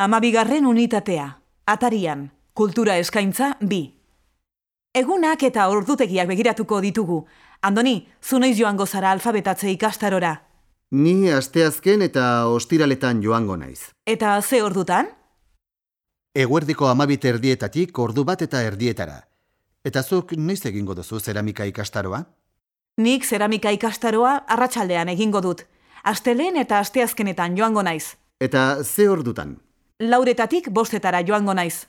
Amabigarren unitatea, atarian, kultura eskaintza bi. Egunak eta ordutegiak begiratuko ditugu. Andoni, zu noiz joango zara alfabetatze ikastarora. Ni asteazken eta ostiraletan joango naiz. Eta ze ordutan? Eguerdiko amabit erdietatik ordu bat eta erdietara. Eta zuk noiz egingo duzu zeramika ikastaroa? Nik zeramika ikastaroa arratsaldean egingo dut. Astelehen eta asteazkenetan joango naiz. Eta ze ordutan? Lauretatik bostetara joango naiz.